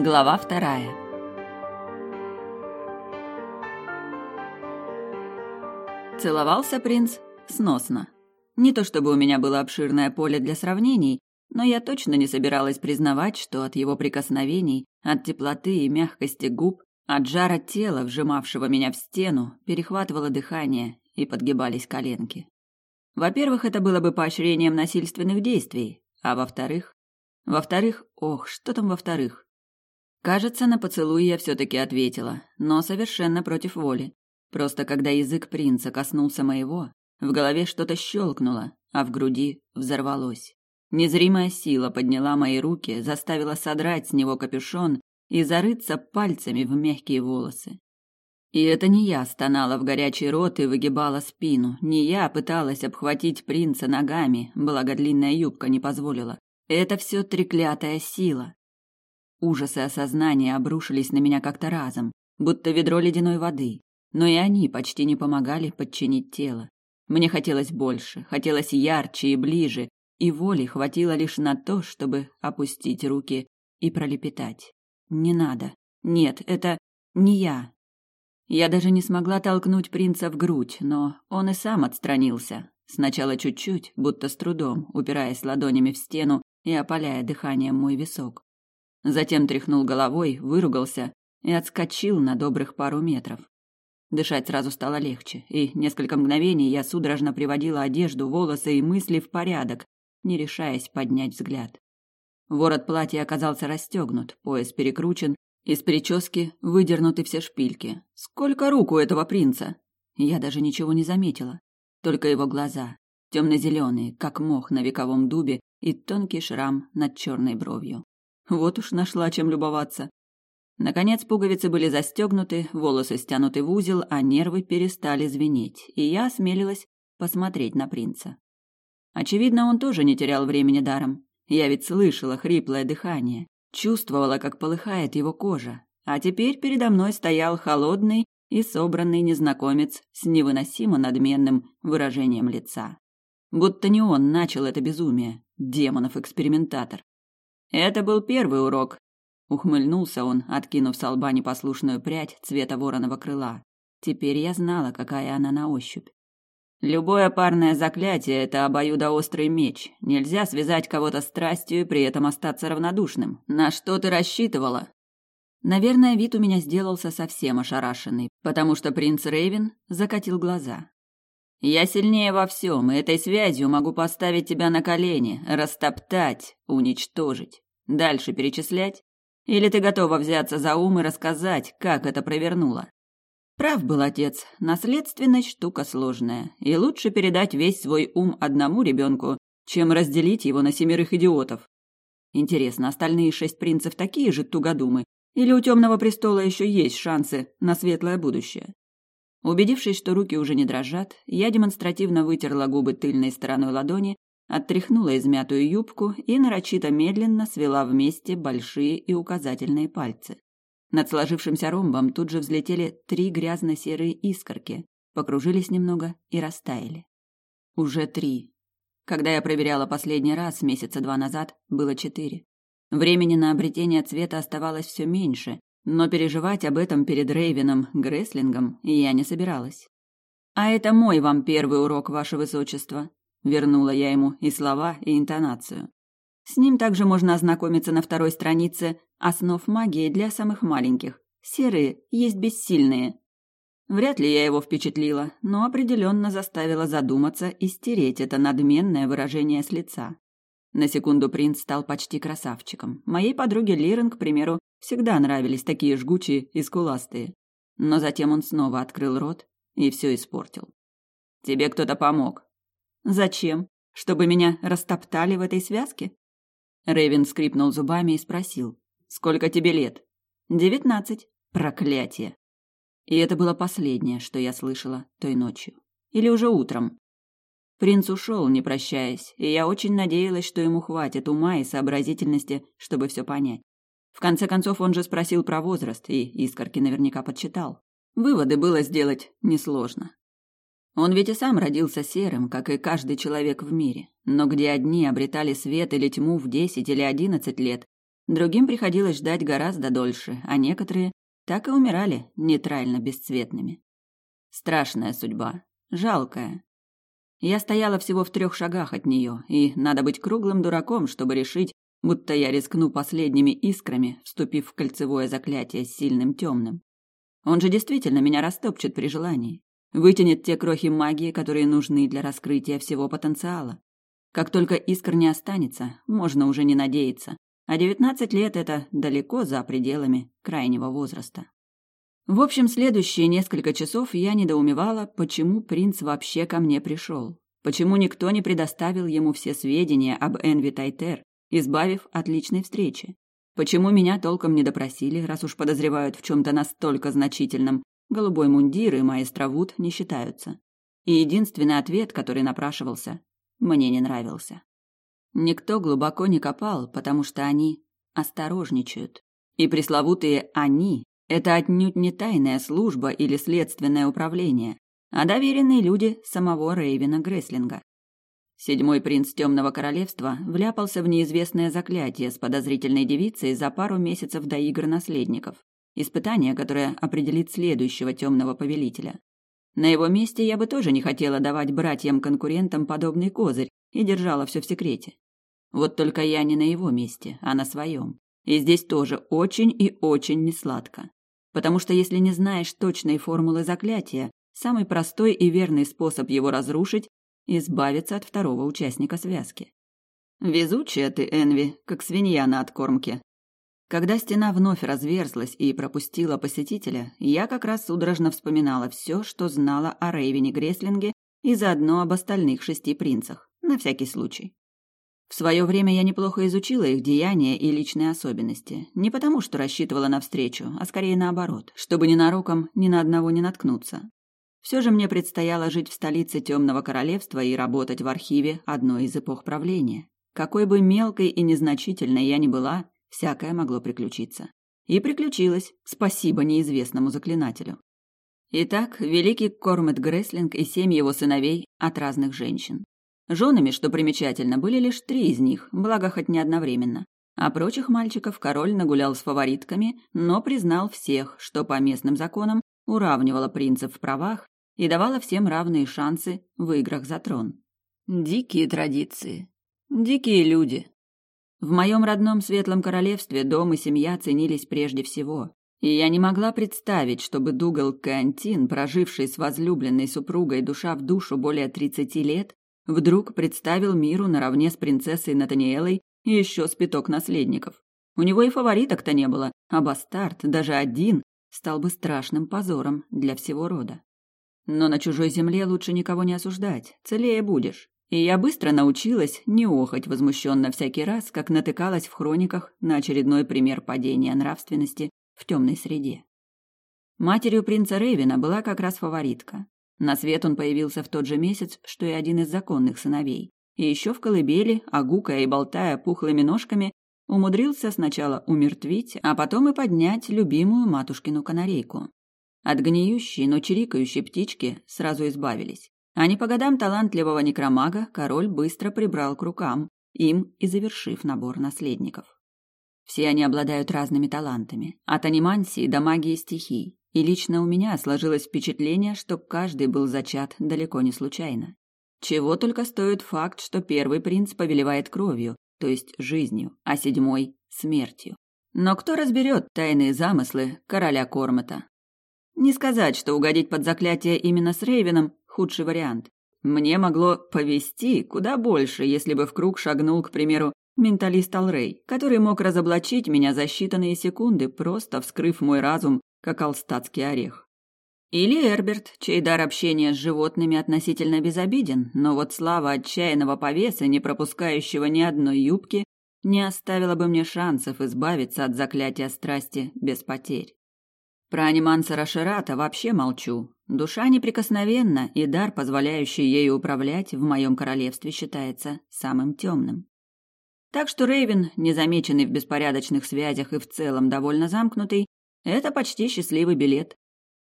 Глава вторая. Целовался принц сносно. Не то чтобы у меня было обширное поле для сравнений, но я точно не собиралась признавать, что от его прикосновений, от теплоты и мягкости губ, от жара тела, вжимавшего меня в стену, перехватывало дыхание и подгибались коленки. Во-первых, это было бы поощрением насильственных действий, а во-вторых... Во-вторых, ох, что там во-вторых? Кажется, на поцелуй я все-таки ответила, но совершенно против воли. Просто когда язык принца коснулся моего, в голове что-то щелкнуло, а в груди взорвалось. Незримая сила подняла мои руки, заставила содрать с него капюшон и зарыться пальцами в мягкие волосы. И это не я стонала в горячий рот и выгибала спину, не я пыталась обхватить принца ногами, благо длинная юбка не позволила. Это все треклятая сила. Ужасы осознания обрушились на меня как-то разом, будто ведро ледяной воды, но и они почти не помогали подчинить тело. Мне хотелось больше, хотелось ярче и ближе, и воли хватило лишь на то, чтобы опустить руки и пролепетать. «Не надо. Нет, это не я». Я даже не смогла толкнуть принца в грудь, но он и сам отстранился. Сначала чуть-чуть, будто с трудом, упираясь ладонями в стену и опаляя дыханием мой висок. Затем тряхнул головой, выругался и отскочил на добрых пару метров. Дышать сразу стало легче, и несколько мгновений я судорожно приводила одежду, волосы и мысли в порядок, не решаясь поднять взгляд. Ворот платья оказался расстегнут, пояс перекручен, из прически выдернуты все шпильки. Сколько рук у этого принца! Я даже ничего не заметила. Только его глаза, темно-зеленые, как мох на вековом дубе, и тонкий шрам над черной бровью. Вот уж нашла чем любоваться. Наконец пуговицы были застегнуты, волосы стянуты в узел, а нервы перестали звенеть, и я осмелилась посмотреть на принца. Очевидно, он тоже не терял времени даром. Я ведь слышала хриплое дыхание, чувствовала, как полыхает его кожа, а теперь передо мной стоял холодный и собранный незнакомец с невыносимо надменным выражением лица. Будто не он начал это безумие, демонов-экспериментатор. Это был первый урок. Ухмыльнулся он, откинув с лба непослушную прядь цвета вороного крыла. Теперь я знала, какая она на ощупь. Любое парное заклятие – это обоюдоострый меч. Нельзя связать кого-то страстью и при этом остаться равнодушным. На что ты рассчитывала? Наверное, вид у меня сделался совсем ошарашенный, потому что принц Рейвен закатил глаза. Я сильнее во всем, и этой связью могу поставить тебя на колени, растоптать, уничтожить. Дальше перечислять? Или ты готова взяться за ум и рассказать, как это провернула? Прав был отец, наследственность штука сложная, и лучше передать весь свой ум одному ребенку, чем разделить его на семерых идиотов. Интересно, остальные шесть принцев такие же тугодумы, или у темного престола еще есть шансы на светлое будущее? Убедившись, что руки уже не дрожат, я демонстративно вытерла губы тыльной стороной ладони, оттряхнула измятую юбку и нарочито медленно свела вместе большие и указательные пальцы. Над сложившимся ромбом тут же взлетели три грязно-серые искорки, покружились немного и растаяли. Уже три. Когда я проверяла последний раз месяца два назад, было четыре. Времени на обретение цвета оставалось все меньше, но переживать об этом перед Рейвином Греслингом я не собиралась. «А это мой вам первый урок, ваше высочество», — вернула я ему и слова, и интонацию. С ним также можно ознакомиться на второй странице «Основ магии для самых маленьких». Серые есть бессильные. Вряд ли я его впечатлила, но определенно заставила задуматься и стереть это надменное выражение с лица. На секунду принц стал почти красавчиком. Моей подруге Лирен, к примеру, всегда нравились такие жгучие и скуластые. Но затем он снова открыл рот и все испортил. «Тебе кто-то помог». «Зачем? Чтобы меня растоптали в этой связке?» Рэйвен скрипнул зубами и спросил. «Сколько тебе лет?» «Девятнадцать. Проклятие!» И это было последнее, что я слышала той ночью. Или уже утром. Принц ушел, не прощаясь, и я очень надеялась, что ему хватит ума и сообразительности, чтобы все понять. В конце концов, он же спросил про возраст, и Искорки наверняка подсчитал. Выводы было сделать несложно. Он ведь и сам родился серым, как и каждый человек в мире. Но где одни обретали свет или тьму в десять или одиннадцать лет, Другим приходилось ждать гораздо дольше, а некоторые так и умирали нейтрально бесцветными. Страшная судьба, жалкая. Я стояла всего в трех шагах от нее, и надо быть круглым дураком, чтобы решить, будто я рискну последними искрами, вступив в кольцевое заклятие с сильным темным. Он же действительно меня растопчет при желании, вытянет те крохи магии, которые нужны для раскрытия всего потенциала. Как только искр не останется, можно уже не надеяться, а девятнадцать лет – это далеко за пределами крайнего возраста. В общем, следующие несколько часов я недоумевала, почему принц вообще ко мне пришел. Почему никто не предоставил ему все сведения об Энви Тайтер, избавив от личной встречи? Почему меня толком не допросили, раз уж подозревают в чем-то настолько значительном? Голубой мундир и маэстро Вуд не считаются. И единственный ответ, который напрашивался, мне не нравился. Никто глубоко не копал, потому что они осторожничают. И пресловутые «они» Это отнюдь не тайная служба или следственное управление, а доверенные люди самого Рейвена Греслинга. Седьмой принц Темного Королевства вляпался в неизвестное заклятие с подозрительной девицей за пару месяцев до игр наследников. Испытание, которое определит следующего темного повелителя. На его месте я бы тоже не хотела давать братьям-конкурентам подобный козырь и держала все в секрете. Вот только я не на его месте, а на своем. И здесь тоже очень и очень несладко. Потому что если не знаешь точной формулы заклятия, самый простой и верный способ его разрушить – избавиться от второго участника связки. Везучая ты, Энви, как свинья на откормке. Когда стена вновь разверзлась и пропустила посетителя, я как раз судорожно вспоминала все, что знала о Рейвене Греслинге и заодно об остальных шести принцах, на всякий случай. В свое время я неплохо изучила их деяния и личные особенности. Не потому, что рассчитывала на встречу, а скорее наоборот, чтобы ненароком ни на одного не наткнуться. Все же мне предстояло жить в столице Темного Королевства и работать в архиве одной из эпох правления. Какой бы мелкой и незначительной я ни была, всякое могло приключиться. И приключилось, спасибо неизвестному заклинателю. Итак, великий Кормет Греслинг и семь его сыновей от разных женщин. Женами, что примечательно, были лишь три из них, благо хоть не одновременно. А прочих мальчиков король нагулял с фаворитками, но признал всех, что по местным законам уравнивало принцев в правах и давало всем равные шансы в играх за трон. Дикие традиции. Дикие люди. В моем родном Светлом Королевстве дом и семья ценились прежде всего. И я не могла представить, чтобы Дугал Кантин, проживший с возлюбленной супругой душа в душу более тридцати лет, вдруг представил миру наравне с принцессой Натаниэлой еще спиток наследников. У него и фавориток-то не было, а бастард, даже один, стал бы страшным позором для всего рода. Но на чужой земле лучше никого не осуждать, целее будешь. И я быстро научилась не охать возмущенно всякий раз, как натыкалась в хрониках на очередной пример падения нравственности в темной среде. Матерью принца Рейвена была как раз фаворитка. На свет он появился в тот же месяц, что и один из законных сыновей. И еще в колыбели, огукая и болтая пухлыми ножками, умудрился сначала умертвить, а потом и поднять любимую матушкину канарейку. От гниющей, но чирикающей птички сразу избавились. А не по годам талантливого некромага король быстро прибрал к рукам, им и завершив набор наследников. Все они обладают разными талантами, от анимансии до магии стихий, и лично у меня сложилось впечатление, что каждый был зачат далеко не случайно. Чего только стоит факт, что первый принц повелевает кровью, то есть жизнью, а седьмой – смертью. Но кто разберет тайные замыслы короля Кормата? Не сказать, что угодить под заклятие именно с Рейвеном – худший вариант. Мне могло повести куда больше, если бы в круг шагнул, к примеру, менталист Алрей, который мог разоблачить меня за считанные секунды, просто вскрыв мой разум как алстатский орех. Или Эрберт, чей дар общения с животными относительно безобиден, но вот слава отчаянного повеса, не пропускающего ни одной юбки, не оставила бы мне шансов избавиться от заклятия страсти без потерь. Про аниманса Рашерата вообще молчу. Душа неприкосновенна, и дар, позволяющий ею управлять, в моем королевстве считается самым темным. Так что Рейвен, незамеченный в беспорядочных связях и в целом довольно замкнутый, это почти счастливый билет.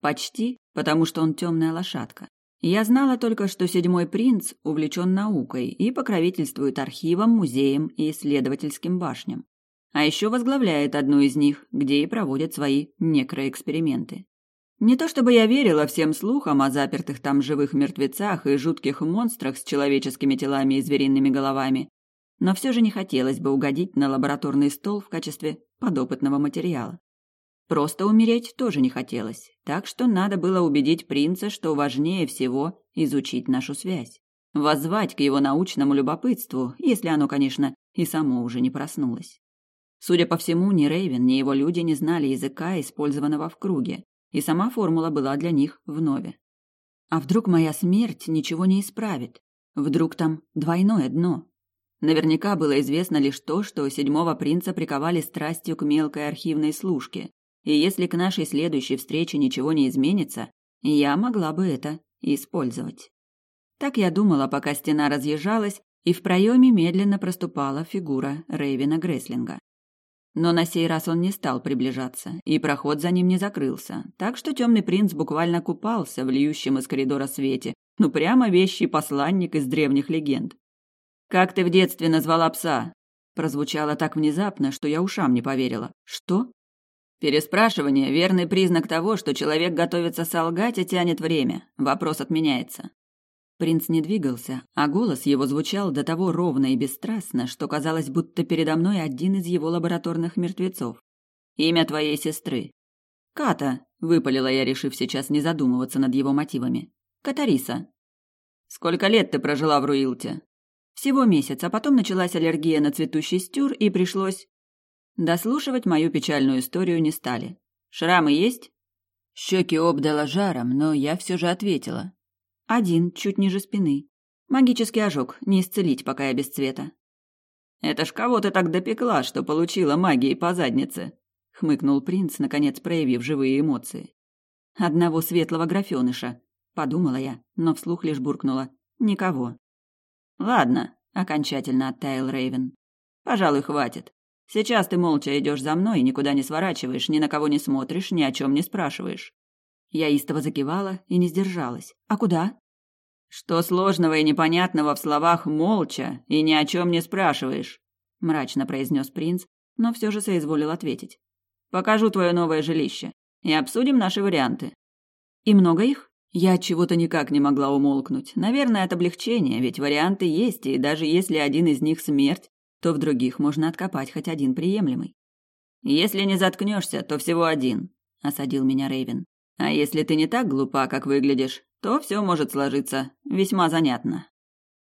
Почти, потому что он темная лошадка. Я знала только, что седьмой принц увлечен наукой и покровительствует архивам, музеям и исследовательским башням. а еще возглавляет одну из них, где и проводит свои некроэксперименты. Не то чтобы я верила всем слухам о запертых там живых мертвецах и жутких монстрах с человеческими телами и звериными головами, но все же не хотелось бы угодить на лабораторный стол в качестве подопытного материала. Просто умереть тоже не хотелось, так что надо было убедить принца, что важнее всего изучить нашу связь, воззвать к его научному любопытству, если оно, конечно, и само уже не проснулось. Судя по всему, ни Рейвен, ни его люди не знали языка, использованного в круге, и сама формула была для них вновь. А вдруг моя смерть ничего не исправит? Вдруг там двойное дно? Наверняка было известно лишь то, что седьмого принца приковали страстью к мелкой архивной служке, и если к нашей следующей встрече ничего не изменится, я могла бы это использовать. Так я думала, пока стена разъезжалась, и в проеме медленно проступала фигура Рейвина Греслинга. Но на сей раз он не стал приближаться, и проход за ним не закрылся, так что темный принц буквально купался в льющем из коридора свете, ну прямо вещий посланник из древних легенд. «Как ты в детстве назвала пса?» Прозвучало так внезапно, что я ушам не поверила. «Что?» Переспрашивание – верный признак того, что человек готовится солгать и тянет время. Вопрос отменяется. Принц не двигался, а голос его звучал до того ровно и бесстрастно, что казалось, будто передо мной один из его лабораторных мертвецов. «Имя твоей сестры». «Ката», — выпалила я, решив сейчас не задумываться над его мотивами. «Катариса». «Сколько лет ты прожила в Руилте?» «Всего месяц, а потом началась аллергия на цветущий стюр, и пришлось...» Дослушивать мою печальную историю не стали. «Шрамы есть?» Щеки обдала жаром, но я все же ответила. Один, чуть ниже спины. Магический ожог, не исцелить, пока я без цвета. «Это ж кого ты так допекла, что получила магией по заднице?» — хмыкнул принц, наконец проявив живые эмоции. «Одного светлого графёныша», — подумала я, но вслух лишь буркнула. «Никого». «Ладно», — окончательно оттаял Рейвен. «Пожалуй, хватит. Сейчас ты молча идешь за мной, никуда не сворачиваешь, ни на кого не смотришь, ни о чем не спрашиваешь. Я истово закивала и не сдержалась. «А куда?» «Что сложного и непонятного в словах «молча» и ни о чем не спрашиваешь?» – мрачно произнес принц, но все же соизволил ответить. «Покажу твое новое жилище и обсудим наши варианты». «И много их?» Я от чего-то никак не могла умолкнуть. Наверное, от облегчения, ведь варианты есть, и даже если один из них смерть, то в других можно откопать хоть один приемлемый. «Если не заткнешься, то всего один», — осадил меня Рейвен. А если ты не так глупа, как выглядишь, то все может сложиться весьма занятно.